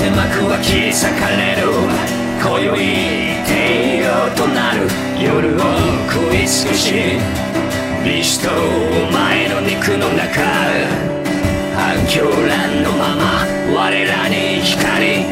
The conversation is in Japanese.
は切り裂かれる。今宵帝王となる。夜を食い尽くし。ビシとお前の肉の中。反響乱のまま。我らに光。